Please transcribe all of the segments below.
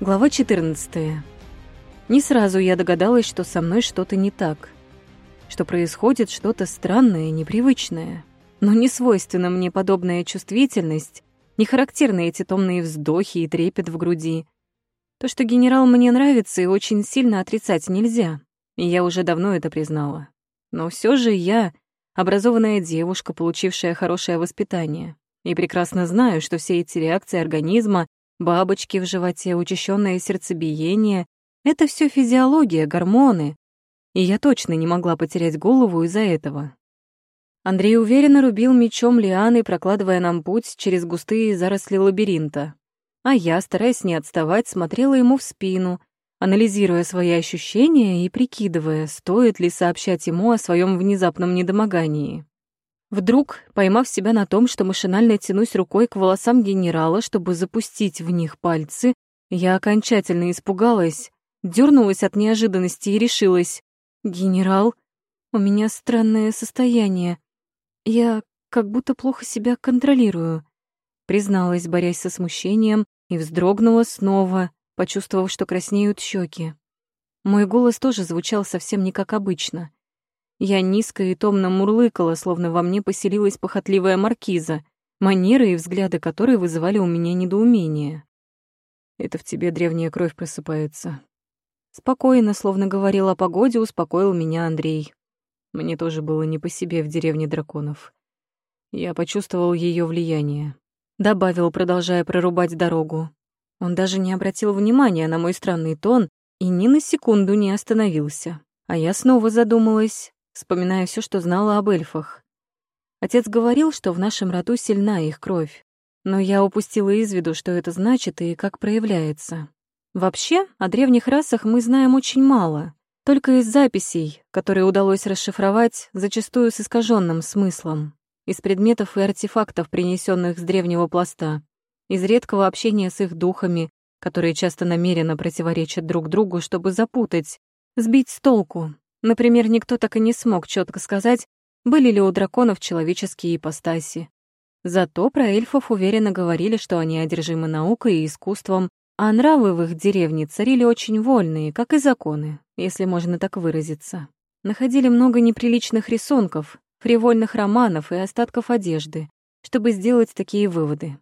Глава 14. Не сразу я догадалась, что со мной что-то не так. Что происходит что-то странное, непривычное. Но не свойственна мне подобная чувствительность, не характерны эти томные вздохи и трепет в груди. То, что генерал мне нравится и очень сильно отрицать нельзя, и я уже давно это признала. Но все же я — образованная девушка, получившая хорошее воспитание, и прекрасно знаю, что все эти реакции организма Бабочки в животе, учащенное сердцебиение — это все физиология, гормоны. И я точно не могла потерять голову из-за этого. Андрей уверенно рубил мечом лианы, прокладывая нам путь через густые заросли лабиринта. А я, стараясь не отставать, смотрела ему в спину, анализируя свои ощущения и прикидывая, стоит ли сообщать ему о своем внезапном недомогании. Вдруг, поймав себя на том, что машинально тянусь рукой к волосам генерала, чтобы запустить в них пальцы, я окончательно испугалась, дернулась от неожиданности и решилась. «Генерал, у меня странное состояние. Я как будто плохо себя контролирую», призналась, борясь со смущением, и вздрогнула снова, почувствовав, что краснеют щеки. Мой голос тоже звучал совсем не как обычно — я низко и томно мурлыкала, словно во мне поселилась похотливая маркиза, манеры и взгляды которой вызывали у меня недоумение. «Это в тебе древняя кровь просыпается». Спокойно, словно говорил о погоде, успокоил меня Андрей. Мне тоже было не по себе в деревне драконов. Я почувствовал ее влияние. Добавил, продолжая прорубать дорогу. Он даже не обратил внимания на мой странный тон и ни на секунду не остановился. А я снова задумалась, вспоминая все, что знала об эльфах. Отец говорил, что в нашем роду сильна их кровь, но я упустила из виду, что это значит и как проявляется. Вообще, о древних расах мы знаем очень мало, только из записей, которые удалось расшифровать, зачастую с искаженным смыслом, из предметов и артефактов, принесенных с древнего пласта, из редкого общения с их духами, которые часто намеренно противоречат друг другу, чтобы запутать, сбить с толку, Например, никто так и не смог четко сказать, были ли у драконов человеческие ипостаси. Зато про эльфов уверенно говорили, что они одержимы наукой и искусством, а нравы в их деревне царили очень вольные, как и законы, если можно так выразиться. Находили много неприличных рисунков, фривольных романов и остатков одежды, чтобы сделать такие выводы.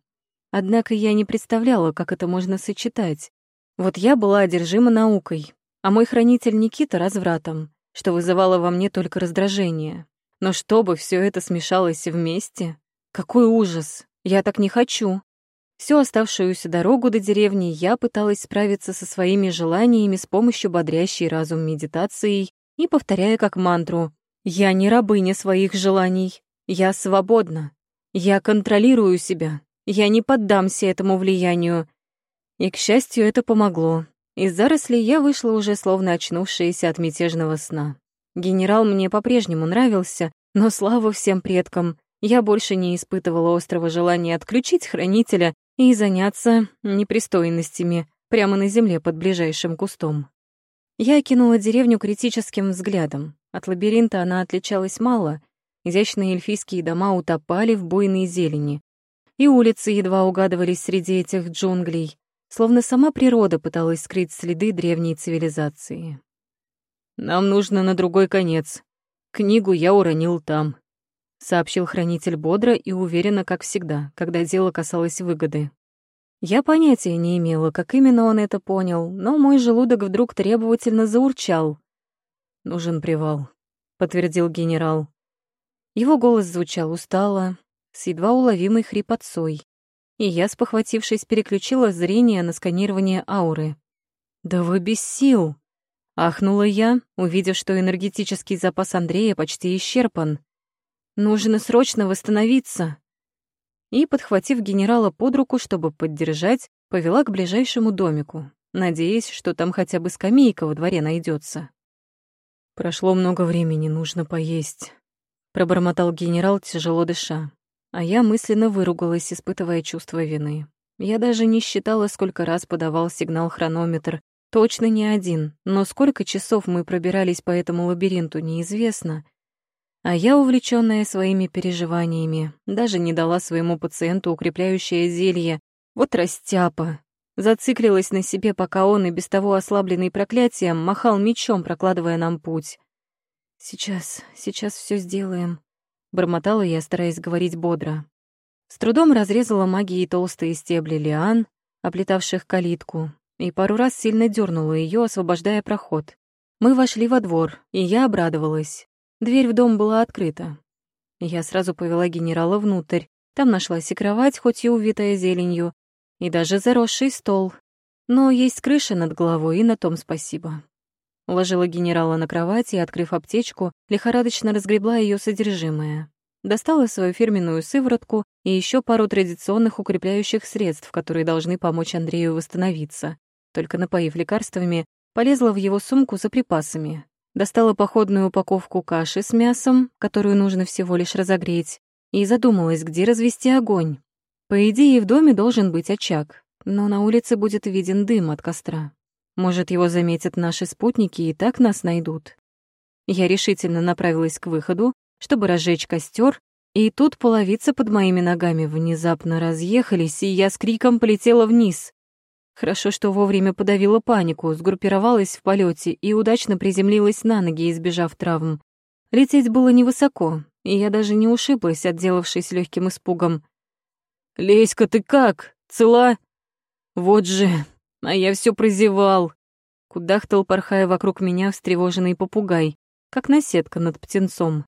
Однако я не представляла, как это можно сочетать. Вот я была одержима наукой, а мой хранитель Никита — развратом что вызывало во мне только раздражение. Но чтобы все это смешалось вместе, какой ужас! Я так не хочу. Всю оставшуюся дорогу до деревни я пыталась справиться со своими желаниями с помощью бодрящей разум медитацией и повторяя как мантру «Я не рабыня своих желаний, я свободна, я контролирую себя, я не поддамся этому влиянию». И, к счастью, это помогло. Из зарослей я вышла уже словно очнувшаяся от мятежного сна. Генерал мне по-прежнему нравился, но слава всем предкам, я больше не испытывала острого желания отключить хранителя и заняться непристойностями прямо на земле под ближайшим кустом. Я кинула деревню критическим взглядом. От лабиринта она отличалась мало, изящные эльфийские дома утопали в буйной зелени, и улицы едва угадывались среди этих джунглей словно сама природа пыталась скрыть следы древней цивилизации. «Нам нужно на другой конец. Книгу я уронил там», — сообщил хранитель бодро и уверенно, как всегда, когда дело касалось выгоды. Я понятия не имела, как именно он это понял, но мой желудок вдруг требовательно заурчал. «Нужен привал», — подтвердил генерал. Его голос звучал устало, с едва уловимой хрипотцой и я, спохватившись, переключила зрение на сканирование ауры. «Да вы без сил!» — ахнула я, увидев, что энергетический запас Андрея почти исчерпан. «Нужно срочно восстановиться!» И, подхватив генерала под руку, чтобы поддержать, повела к ближайшему домику, надеясь, что там хотя бы скамейка во дворе найдется. «Прошло много времени, нужно поесть», — пробормотал генерал, тяжело дыша. А я мысленно выругалась, испытывая чувство вины. Я даже не считала, сколько раз подавал сигнал хронометр. Точно не один, но сколько часов мы пробирались по этому лабиринту, неизвестно. А я, увлечённая своими переживаниями, даже не дала своему пациенту укрепляющее зелье. Вот растяпа. Зациклилась на себе, пока он, и без того ослабленный проклятием, махал мечом, прокладывая нам путь. «Сейчас, сейчас все сделаем», — бормотала я, стараясь говорить бодро. С трудом разрезала магией толстые стебли лиан, оплетавших калитку, и пару раз сильно дернула ее, освобождая проход. Мы вошли во двор, и я обрадовалась. Дверь в дом была открыта. Я сразу повела генерала внутрь. Там нашлась и кровать, хоть и увитая зеленью, и даже заросший стол. Но есть крыша над головой, и на том спасибо. Уложила генерала на кровать и, открыв аптечку, лихорадочно разгребла ее содержимое. Достала свою фирменную сыворотку и еще пару традиционных укрепляющих средств, которые должны помочь Андрею восстановиться. Только напоив лекарствами, Полезла в его сумку за припасами. Достала походную упаковку каши с мясом, которую нужно всего лишь разогреть, и задумалась, где развести огонь. По идее, в доме должен быть очаг, но на улице будет виден дым от костра. Может, его заметят наши спутники и так нас найдут. Я решительно направилась к выходу, чтобы разжечь костер, и тут половицы под моими ногами внезапно разъехались, и я с криком полетела вниз. Хорошо, что вовремя подавила панику, сгруппировалась в полете и удачно приземлилась на ноги, избежав травм. Лететь было невысоко, и я даже не ушиблась, отделавшись легким испугом. «Леська, ты как? Цела?» «Вот же, а я все прозевал!» Кудахтал, порхая вокруг меня, встревоженный попугай, как наседка над птенцом.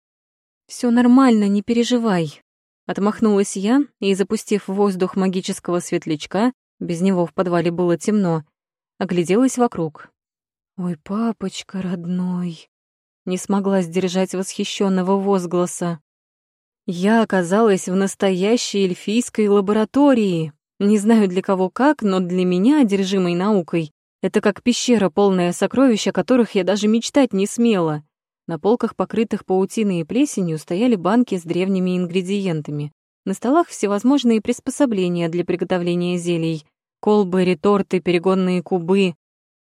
Все нормально, не переживай», — отмахнулась я и, запустив в воздух магического светлячка, без него в подвале было темно. Огляделась вокруг. «Ой, папочка родной!» Не смогла сдержать восхищенного возгласа. Я оказалась в настоящей эльфийской лаборатории. Не знаю для кого как, но для меня, одержимой наукой, это как пещера, полная сокровищ, о которых я даже мечтать не смела. На полках, покрытых паутиной и плесенью, стояли банки с древними ингредиентами. На столах всевозможные приспособления для приготовления зелий. Колбы, реторты, перегонные кубы.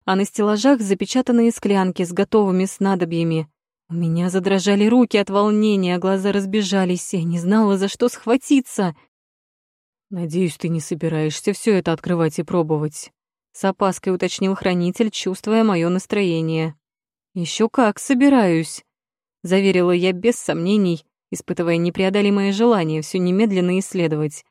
А на стеллажах запечатанные склянки с готовыми снадобьями. У меня задрожали руки от волнения, глаза разбежались, я не знала, за что схватиться. «Надеюсь, ты не собираешься все это открывать и пробовать», — с опаской уточнил хранитель, чувствуя мое настроение. Еще как собираюсь», — заверила я без сомнений, испытывая непреодолимое желание все немедленно исследовать.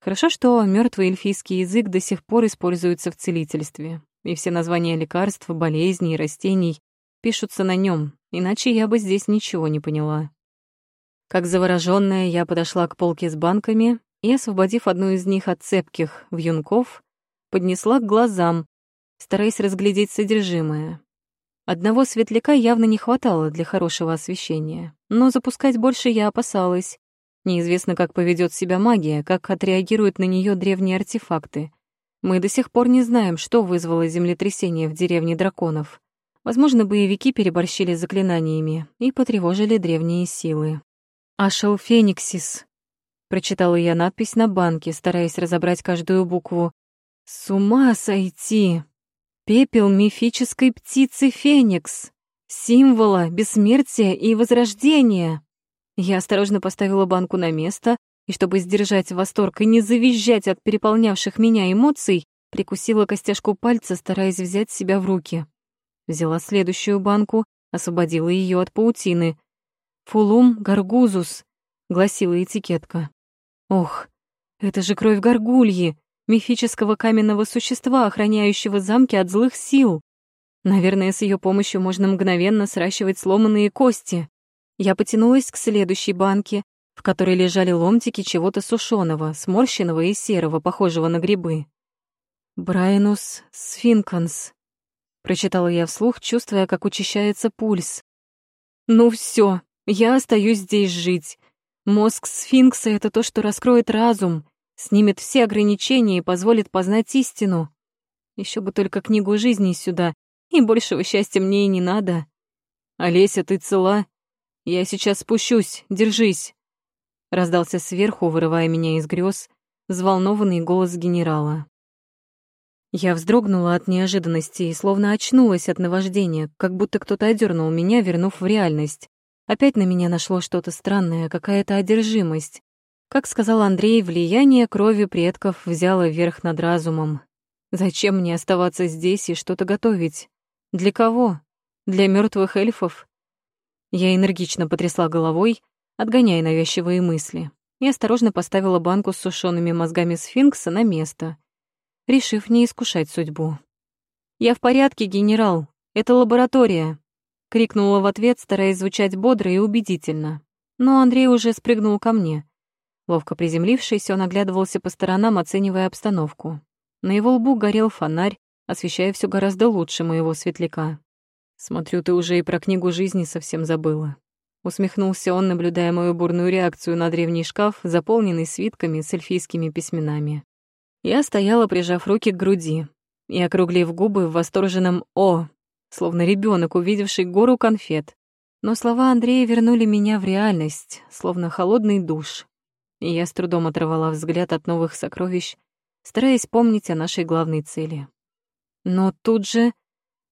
Хорошо, что мертвый эльфийский язык до сих пор используется в целительстве, и все названия лекарств, болезней и растений пишутся на нем, иначе я бы здесь ничего не поняла. Как заворожённая, я подошла к полке с банками и, освободив одну из них от цепких вьюнков, поднесла к глазам, стараясь разглядеть содержимое. Одного светляка явно не хватало для хорошего освещения, но запускать больше я опасалась. Неизвестно, как поведет себя магия, как отреагируют на нее древние артефакты. Мы до сих пор не знаем, что вызвало землетрясение в деревне драконов. Возможно, боевики переборщили заклинаниями и потревожили древние силы. «Ашел Фениксис», — прочитала я надпись на банке, стараясь разобрать каждую букву. «С ума сойти!» Пепел мифической птицы Феникс, символа бессмертия и возрождения. Я осторожно поставила банку на место, и чтобы сдержать восторг и не завизжать от переполнявших меня эмоций, прикусила костяшку пальца, стараясь взять себя в руки. Взяла следующую банку, освободила ее от паутины. «Фулум гаргузус», — гласила этикетка. «Ох, это же кровь горгульи!» мифического каменного существа, охраняющего замки от злых сил. Наверное, с ее помощью можно мгновенно сращивать сломанные кости. Я потянулась к следующей банке, в которой лежали ломтики чего-то сушеного, сморщенного и серого, похожего на грибы. «Брайнус сфинканс», — прочитала я вслух, чувствуя, как учащается пульс. «Ну все, я остаюсь здесь жить. Мозг сфинкса — это то, что раскроет разум, снимет все ограничения и позволит познать истину. Еще бы только книгу жизни сюда, и большего счастья мне и не надо. Олеся, ты цела? Я сейчас спущусь, держись. Раздался сверху, вырывая меня из грез, взволнованный голос генерала. Я вздрогнула от неожиданности и словно очнулась от наваждения, как будто кто-то одернул меня, вернув в реальность. Опять на меня нашло что-то странное, какая-то одержимость. Как сказал Андрей, влияние крови предков взяло верх над разумом. Зачем мне оставаться здесь и что-то готовить? Для кого? Для мертвых эльфов? Я энергично потрясла головой, отгоняя навязчивые мысли, и осторожно поставила банку с сушеными мозгами сфинкса на место, решив не искушать судьбу. «Я в порядке, генерал. Это лаборатория», — крикнула в ответ, стараясь звучать бодро и убедительно. Но Андрей уже спрыгнул ко мне. Ловко приземлившись, он оглядывался по сторонам, оценивая обстановку. На его лбу горел фонарь, освещая все гораздо лучше моего светляка. «Смотрю, ты уже и про книгу жизни совсем забыла». Усмехнулся он, наблюдая мою бурную реакцию на древний шкаф, заполненный свитками с эльфийскими письменами. Я стояла, прижав руки к груди и округлив губы в восторженном «О», словно ребенок, увидевший гору конфет. Но слова Андрея вернули меня в реальность, словно холодный душ. И я с трудом оторвала взгляд от новых сокровищ, стараясь помнить о нашей главной цели. Но тут же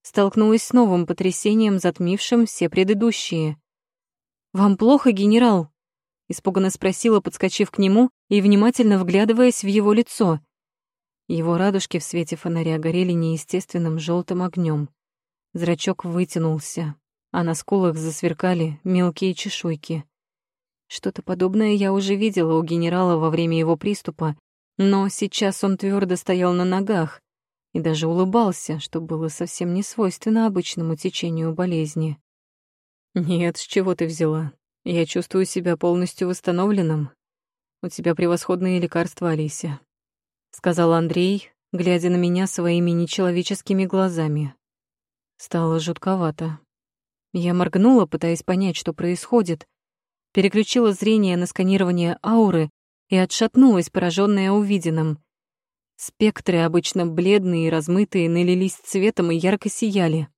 столкнулась с новым потрясением, затмившим все предыдущие. «Вам плохо, генерал?» — испуганно спросила, подскочив к нему и внимательно вглядываясь в его лицо. Его радужки в свете фонаря горели неестественным желтым огнем. Зрачок вытянулся, а на скулах засверкали мелкие чешуйки. Что-то подобное я уже видела у генерала во время его приступа, но сейчас он твердо стоял на ногах и даже улыбался, что было совсем не свойственно обычному течению болезни. «Нет, с чего ты взяла? Я чувствую себя полностью восстановленным. У тебя превосходные лекарства, Алися», — сказал Андрей, глядя на меня своими нечеловеческими глазами. Стало жутковато. Я моргнула, пытаясь понять, что происходит, переключила зрение на сканирование ауры и отшатнулась, пораженная увиденным. Спектры, обычно бледные и размытые, налились цветом и ярко сияли.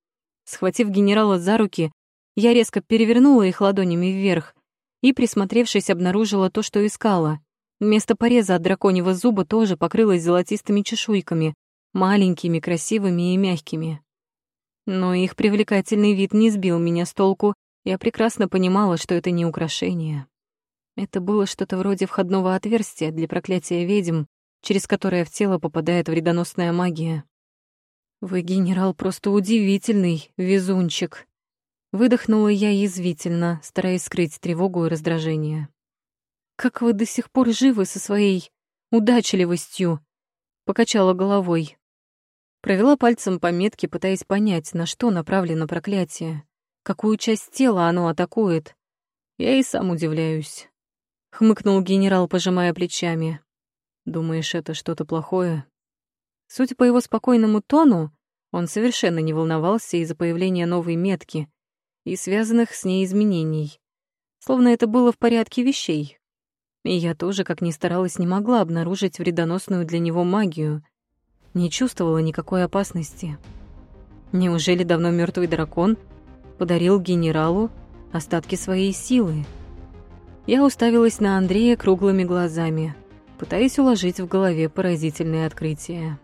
Схватив генерала за руки, я резко перевернула их ладонями вверх и, присмотревшись, обнаружила то, что искала. Место пореза от драконьего зуба тоже покрылось золотистыми чешуйками, маленькими, красивыми и мягкими. Но их привлекательный вид не сбил меня с толку, я прекрасно понимала, что это не украшение. Это было что-то вроде входного отверстия для проклятия ведьм, через которое в тело попадает вредоносная магия. «Вы, генерал, просто удивительный везунчик!» Выдохнула я язвительно, стараясь скрыть тревогу и раздражение. «Как вы до сих пор живы со своей удачливостью?» Покачала головой. Провела пальцем по метке, пытаясь понять, на что направлено проклятие какую часть тела оно атакует. Я и сам удивляюсь. Хмыкнул генерал, пожимая плечами. Думаешь, это что-то плохое? Судя по его спокойному тону, он совершенно не волновался из-за появления новой метки и связанных с ней изменений. Словно это было в порядке вещей. И я тоже, как ни старалась, не могла обнаружить вредоносную для него магию. Не чувствовала никакой опасности. Неужели давно мертвый дракон — подарил генералу остатки своей силы. Я уставилась на Андрея круглыми глазами, пытаясь уложить в голове поразительное открытие.